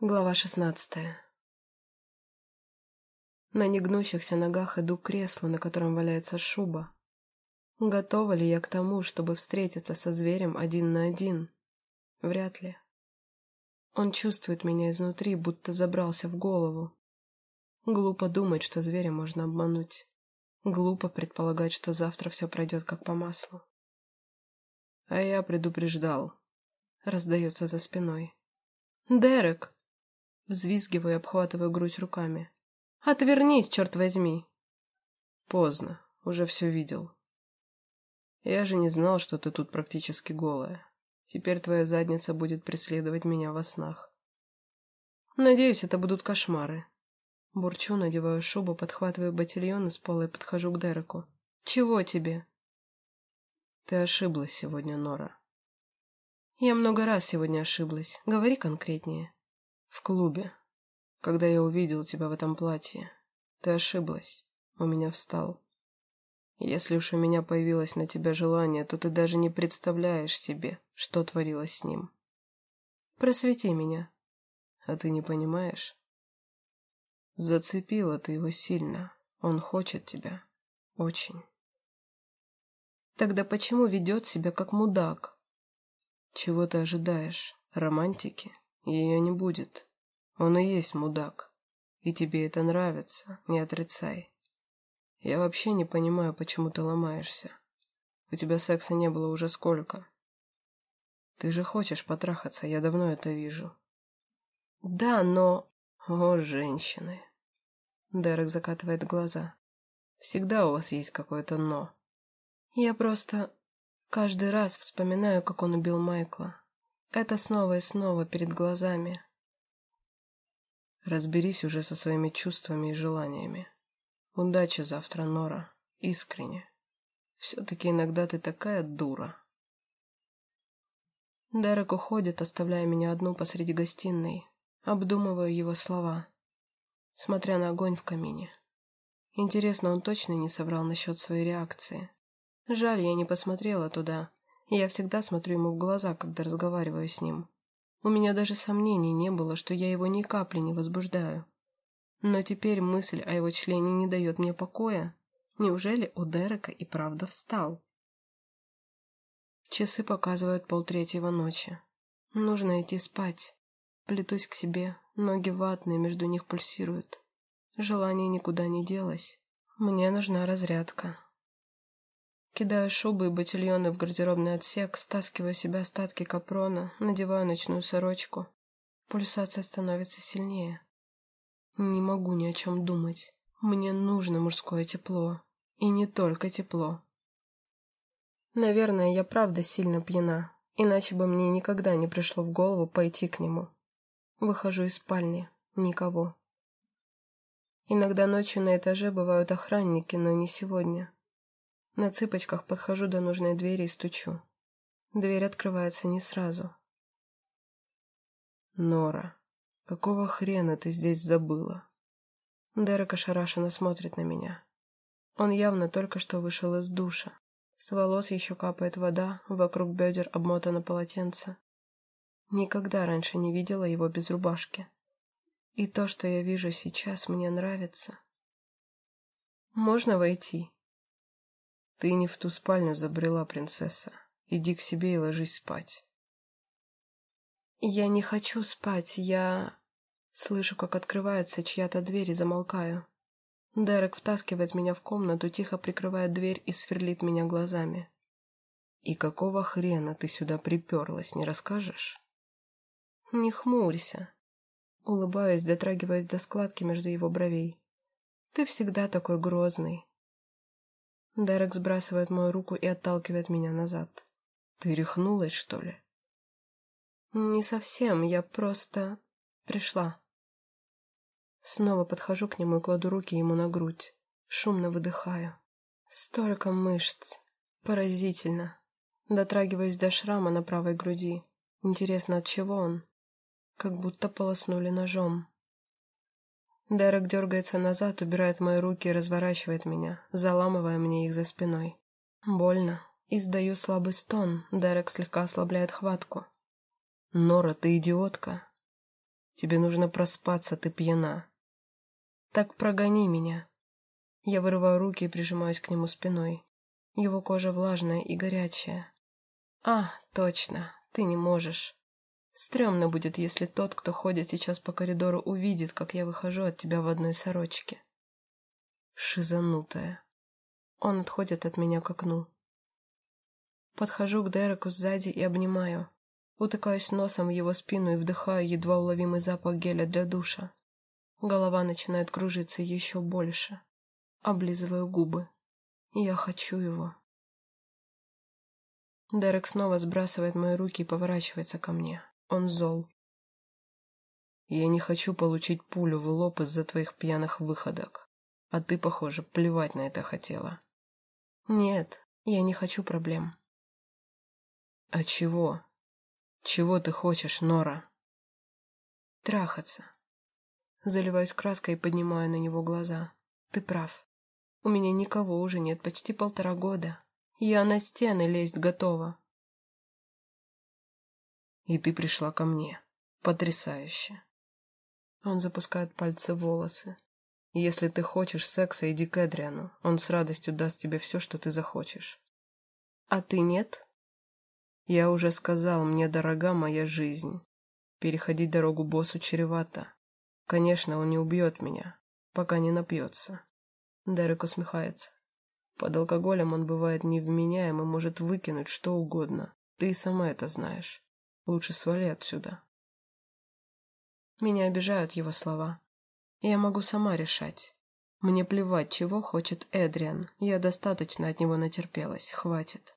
Глава шестнадцатая На негнущихся ногах иду к креслу, на котором валяется шуба. Готова ли я к тому, чтобы встретиться со зверем один на один? Вряд ли. Он чувствует меня изнутри, будто забрался в голову. Глупо думать, что зверя можно обмануть. Глупо предполагать, что завтра все пройдет как по маслу. А я предупреждал. Раздается за спиной. «Дерек!» Взвизгиваю и обхватываю грудь руками. «Отвернись, черт возьми!» «Поздно, уже все видел. Я же не знал, что ты тут практически голая. Теперь твоя задница будет преследовать меня во снах». «Надеюсь, это будут кошмары». Бурчу, надеваю шубу, подхватываю ботильон из пола и подхожу к Дереку. «Чего тебе?» «Ты ошиблась сегодня, Нора». «Я много раз сегодня ошиблась. Говори конкретнее». В клубе. Когда я увидел тебя в этом платье. Ты ошиблась. У меня встал. Если уж у меня появилось на тебя желание, то ты даже не представляешь себе, что творилось с ним. Просвети меня. А ты не понимаешь? Зацепила ты его сильно. Он хочет тебя. Очень. Тогда почему ведет себя как мудак? Чего ты ожидаешь? Романтики? Ее не будет. Он и есть мудак. И тебе это нравится, не отрицай. Я вообще не понимаю, почему ты ломаешься. У тебя секса не было уже сколько? Ты же хочешь потрахаться, я давно это вижу. Да, но... О, женщины. Дерек закатывает глаза. Всегда у вас есть какое-то «но». Я просто каждый раз вспоминаю, как он убил Майкла. Это снова и снова перед глазами. Разберись уже со своими чувствами и желаниями. Удачи завтра, Нора. Искренне. Все-таки иногда ты такая дура. Дерек уходит, оставляя меня одну посреди гостиной. Обдумываю его слова, смотря на огонь в камине. Интересно, он точно не соврал насчет своей реакции. Жаль, я не посмотрела туда, я всегда смотрю ему в глаза, когда разговариваю с ним. У меня даже сомнений не было, что я его ни капли не возбуждаю. Но теперь мысль о его члене не дает мне покоя. Неужели у Дерека и правда встал? Часы показывают полтретьего ночи. Нужно идти спать. Плетусь к себе, ноги ватные, между них пульсируют. Желание никуда не делось. Мне нужна разрядка. Кидаю шубы и ботильоны в гардеробный отсек, стаскиваю себе остатки капрона, надеваю ночную сорочку. Пульсация становится сильнее. Не могу ни о чем думать. Мне нужно мужское тепло. И не только тепло. Наверное, я правда сильно пьяна, иначе бы мне никогда не пришло в голову пойти к нему. Выхожу из спальни. Никого. Иногда ночью на этаже бывают охранники, но не сегодня. На цыпочках подхожу до нужной двери и стучу. Дверь открывается не сразу. «Нора, какого хрена ты здесь забыла?» Дерек ошарашенно смотрит на меня. Он явно только что вышел из душа. С волос еще капает вода, вокруг бедер обмотано полотенце. Никогда раньше не видела его без рубашки. И то, что я вижу сейчас, мне нравится. «Можно войти?» Ты не в ту спальню забрела, принцесса. Иди к себе и ложись спать. Я не хочу спать, я... Слышу, как открывается чья-то дверь и замолкаю. Дерек втаскивает меня в комнату, тихо прикрывает дверь и сверлит меня глазами. «И какого хрена ты сюда приперлась, не расскажешь?» «Не хмурься». Улыбаюсь, дотрагиваясь до складки между его бровей. «Ты всегда такой грозный. Дерек сбрасывает мою руку и отталкивает меня назад. «Ты рехнулась, что ли?» «Не совсем, я просто... пришла». Снова подхожу к нему и кладу руки ему на грудь. Шумно выдыхаю. Столько мышц. Поразительно. Дотрагиваюсь до шрама на правой груди. Интересно, от чего он? Как будто полоснули ножом. Дерек дергается назад, убирает мои руки и разворачивает меня, заламывая мне их за спиной. Больно. Издаю слабый стон. Дерек слегка ослабляет хватку. «Нора, ты идиотка!» Тебе нужно проспаться, ты пьяна. Так прогони меня. Я вырываю руки и прижимаюсь к нему спиной. Его кожа влажная и горячая. А, точно, ты не можешь. Стремно будет, если тот, кто ходит сейчас по коридору, увидит, как я выхожу от тебя в одной сорочке. Шизанутая. Он отходит от меня к окну. Подхожу к Дереку сзади и обнимаю. Утыкаюсь носом в его спину и вдыхаю едва уловимый запах геля для душа. Голова начинает кружиться еще больше. Облизываю губы. Я хочу его. Дерек снова сбрасывает мои руки и поворачивается ко мне. Он зол. Я не хочу получить пулю в лоб из-за твоих пьяных выходок. А ты, похоже, плевать на это хотела. Нет, я не хочу проблем. А чего? Чего ты хочешь, Нора? Трахаться. Заливаюсь краской и поднимаю на него глаза. Ты прав. У меня никого уже нет почти полтора года. Я на стены лезть готова. И ты пришла ко мне. Потрясающе. Он запускает пальцы в волосы. Если ты хочешь секса, иди к Эдриану. Он с радостью даст тебе все, что ты захочешь. А ты нет? Я уже сказал, мне дорога моя жизнь. Переходить дорогу боссу чревато. Конечно, он не убьет меня, пока не напьется. Дерек усмехается. Под алкоголем он бывает невменяем и может выкинуть что угодно. Ты и сама это знаешь. Лучше свали отсюда. Меня обижают его слова. Я могу сама решать. Мне плевать, чего хочет Эдриан. Я достаточно от него натерпелась. Хватит.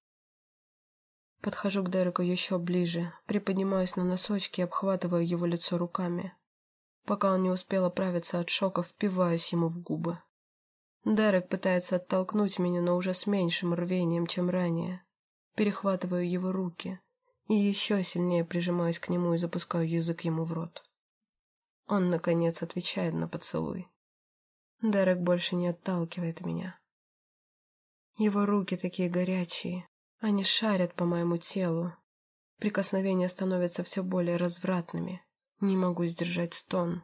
Подхожу к Дереку еще ближе, приподнимаюсь на носочки и обхватываю его лицо руками. Пока он не успел оправиться от шока, впиваюсь ему в губы. Дерек пытается оттолкнуть меня, но уже с меньшим рвением, чем ранее. Перехватываю его руки и еще сильнее прижимаюсь к нему и запускаю язык ему в рот. Он, наконец, отвечает на поцелуй. Дерек больше не отталкивает меня. Его руки такие горячие, они шарят по моему телу. Прикосновения становятся все более развратными. Не могу сдержать стон.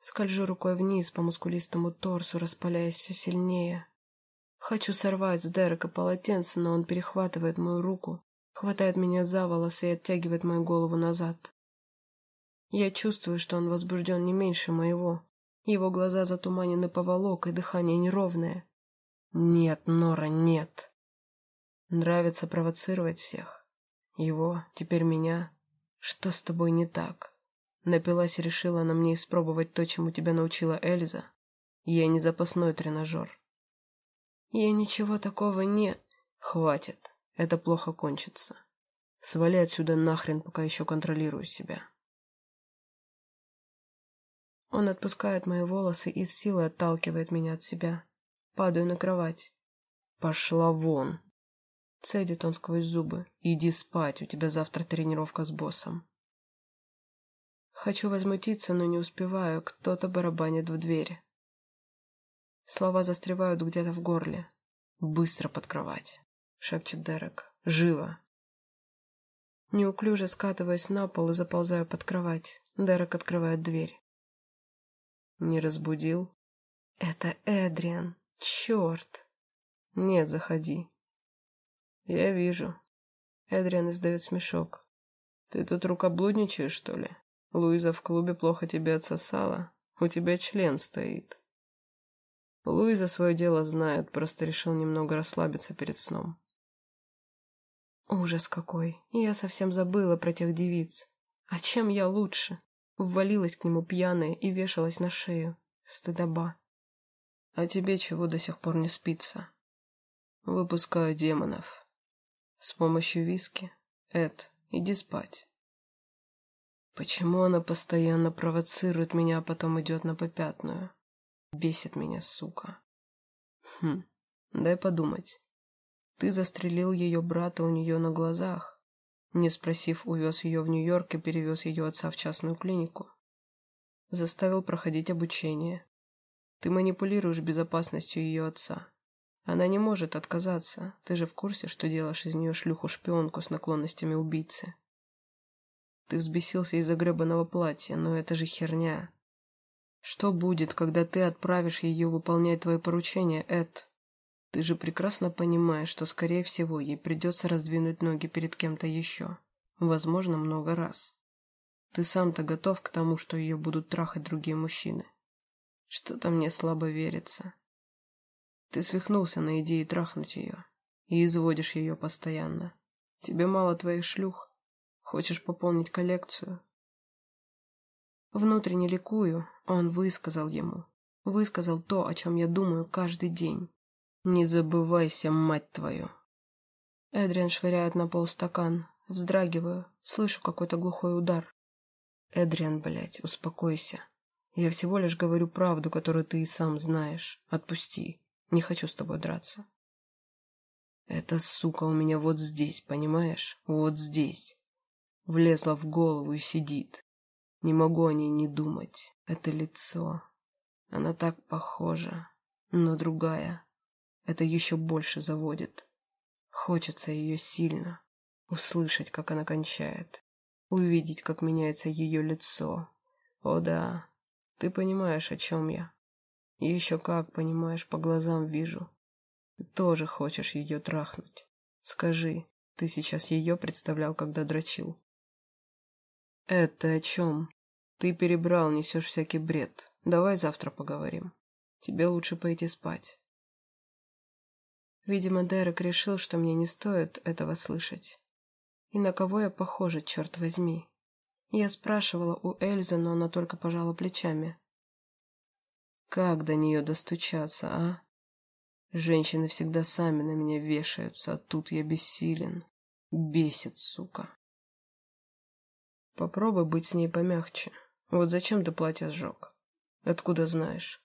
Скольжу рукой вниз по мускулистому торсу, распаляясь все сильнее. Хочу сорвать с Дерека полотенце, но он перехватывает мою руку, хватает меня за волосы и оттягивает мою голову назад. Я чувствую, что он возбужден не меньше моего. Его глаза затуманены поволокой, дыхание неровное. Нет, Нора, нет. Нравится провоцировать всех. Его, теперь меня. Что с тобой не так? Напилась и решила на мне испробовать то, чему тебя научила Эльза. Я не запасной тренажер. Я ничего такого не... Хватит, это плохо кончится. Свали отсюда нахрен, пока еще контролирую себя. Он отпускает мои волосы и с силой отталкивает меня от себя. Падаю на кровать. Пошла вон. Цедит он сквозь зубы. «Иди спать, у тебя завтра тренировка с боссом». Хочу возмутиться, но не успеваю, кто-то барабанит в двери. Слова застревают где-то в горле. «Быстро под кровать», — шепчет Дерек. «Живо!» Неуклюже скатываюсь на пол и заползаю под кровать. Дерек открывает дверь. «Не разбудил?» «Это Эдриан. Черт!» «Нет, заходи», «Я вижу». Эдриан издает смешок. «Ты тут рукоблудничаешь, что ли? Луиза в клубе плохо тебя отсосала? У тебя член стоит». Луиза свое дело знает, просто решил немного расслабиться перед сном. Ужас какой! Я совсем забыла про тех девиц. А чем я лучше? Ввалилась к нему пьяная и вешалась на шею. Стыдоба. А тебе чего до сих пор не спится? Выпускаю демонов. С помощью виски. Эд, иди спать. Почему она постоянно провоцирует меня, а потом идет на попятную? Бесит меня, сука. Хм, дай подумать. Ты застрелил ее брата у нее на глазах. Не спросив, увез ее в Нью-Йорк и перевез ее отца в частную клинику. Заставил проходить обучение. Ты манипулируешь безопасностью ее отца. Она не может отказаться. Ты же в курсе, что делаешь из нее шлюху-шпионку с наклонностями убийцы. Ты взбесился из-за гребаного платья, но это же херня. Что будет, когда ты отправишь ее выполнять твои поручения, Эд? Ты же прекрасно понимаешь, что, скорее всего, ей придется раздвинуть ноги перед кем-то еще. Возможно, много раз. Ты сам-то готов к тому, что ее будут трахать другие мужчины. Что-то мне слабо верится. Ты свихнулся на идее трахнуть ее и изводишь ее постоянно. Тебе мало твоих шлюх. Хочешь пополнить коллекцию? Внутренне ликую, он высказал ему. Высказал то, о чем я думаю каждый день. Не забывайся, мать твою. Эдриан швыряет на пол стакан. Вздрагиваю, слышу какой-то глухой удар. Эдриан, блядь, успокойся. Я всего лишь говорю правду, которую ты и сам знаешь. Отпусти. Не хочу с тобой драться. Эта сука у меня вот здесь, понимаешь? Вот здесь. Влезла в голову и сидит. Не могу о ней не думать. Это лицо. Она так похожа, но другая. Это еще больше заводит. Хочется ее сильно. Услышать, как она кончает. Увидеть, как меняется ее лицо. О да, ты понимаешь, о чем я. И еще как, понимаешь, по глазам вижу. Ты тоже хочешь ее трахнуть. Скажи, ты сейчас ее представлял, когда дрочил? Это о чем? Ты перебрал, несешь всякий бред. Давай завтра поговорим. Тебе лучше пойти спать. Видимо, Дерек решил, что мне не стоит этого слышать. И на кого я похожа, черт возьми? Я спрашивала у Эльзы, но она только пожала плечами. Как до нее достучаться, а? Женщины всегда сами на меня вешаются, а тут я бессилен. Бесит, сука. Попробуй быть с ней помягче. Вот зачем ты платье сжег? Откуда знаешь?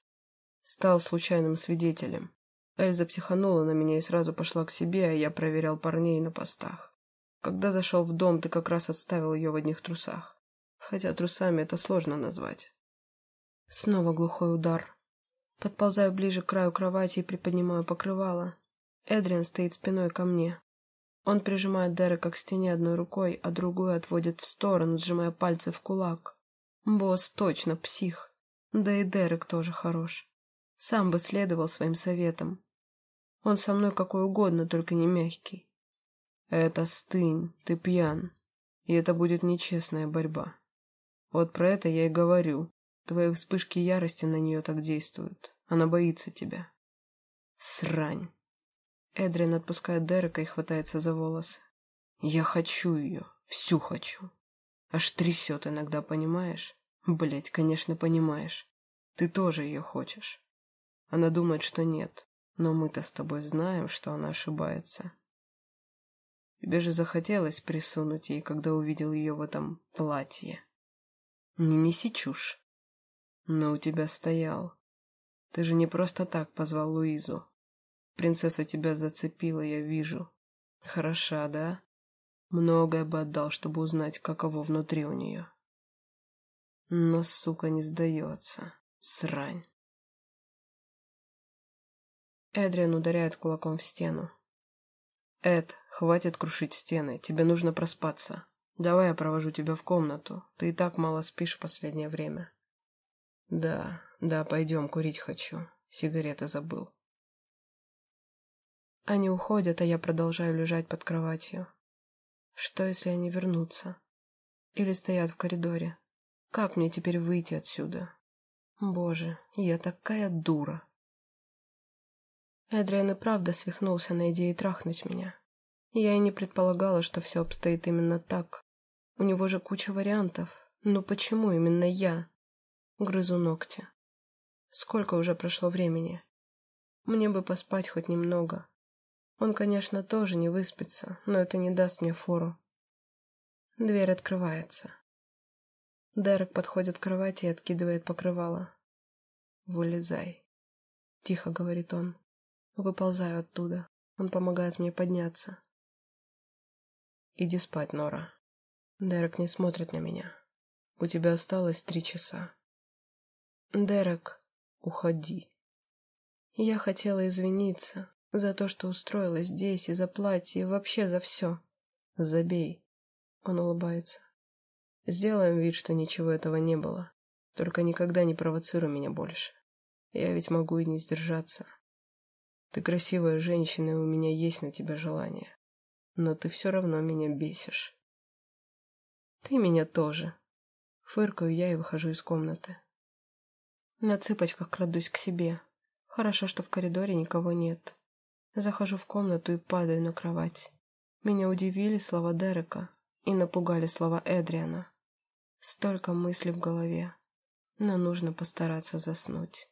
Стал случайным свидетелем. Эльза психанула на меня и сразу пошла к себе, а я проверял парней на постах. Когда зашел в дом, ты как раз отставил ее в одних трусах. Хотя трусами это сложно назвать. Снова глухой удар. Подползаю ближе к краю кровати и приподнимаю покрывало. Эдриан стоит спиной ко мне. Он прижимает Дерека к стене одной рукой, а другую отводит в сторону, сжимая пальцы в кулак. Босс точно псих. Да и Дерек тоже хорош. Сам бы следовал своим советам. Он со мной какой угодно, только не мягкий. Это стынь, ты пьян. И это будет нечестная борьба. Вот про это я и говорю. Твои вспышки ярости на нее так действуют. Она боится тебя. Срань. Эдрин отпускает Дерека и хватается за волосы. Я хочу ее. Всю хочу. Аж трясет иногда, понимаешь? Блять, конечно, понимаешь. Ты тоже ее хочешь. Она думает, что нет. Но мы-то с тобой знаем, что она ошибается. Тебе же захотелось присунуть ей, когда увидел ее в этом платье. Не неси чушь. Но у тебя стоял. Ты же не просто так позвал Луизу. Принцесса тебя зацепила, я вижу. Хороша, да? Многое бы отдал, чтобы узнать, каково внутри у нее. Но, сука, не сдается. Срань. Эдриан ударяет кулаком в стену. «Эд, хватит крушить стены, тебе нужно проспаться. Давай я провожу тебя в комнату, ты и так мало спишь в последнее время». «Да, да, пойдем, курить хочу. Сигареты забыл». Они уходят, а я продолжаю лежать под кроватью. Что, если они вернутся? Или стоят в коридоре? Как мне теперь выйти отсюда? Боже, я такая дура. Эдриан и правда свихнулся на идее трахнуть меня. Я и не предполагала, что все обстоит именно так. У него же куча вариантов. Но почему именно я? Грызу ногти. Сколько уже прошло времени? Мне бы поспать хоть немного. Он, конечно, тоже не выспится, но это не даст мне фору. Дверь открывается. Дерек подходит к кровати и откидывает покрывало. «Вылезай», — тихо говорит он. Выползаю оттуда. Он помогает мне подняться. «Иди спать, Нора». Дерек не смотрит на меня. «У тебя осталось три часа». «Дерек, уходи». Я хотела извиниться за то, что устроилась здесь, и за платье, и вообще за все. Забей. Он улыбается. Сделаем вид, что ничего этого не было. Только никогда не провоцируй меня больше. Я ведь могу и не сдержаться. Ты красивая женщина, и у меня есть на тебя желание. Но ты все равно меня бесишь. Ты меня тоже. Фыркаю я и выхожу из комнаты. На цыпочках крадусь к себе. Хорошо, что в коридоре никого нет. Захожу в комнату и падаю на кровать. Меня удивили слова Дерека и напугали слова Эдриана. Столько мыслей в голове, но нужно постараться заснуть.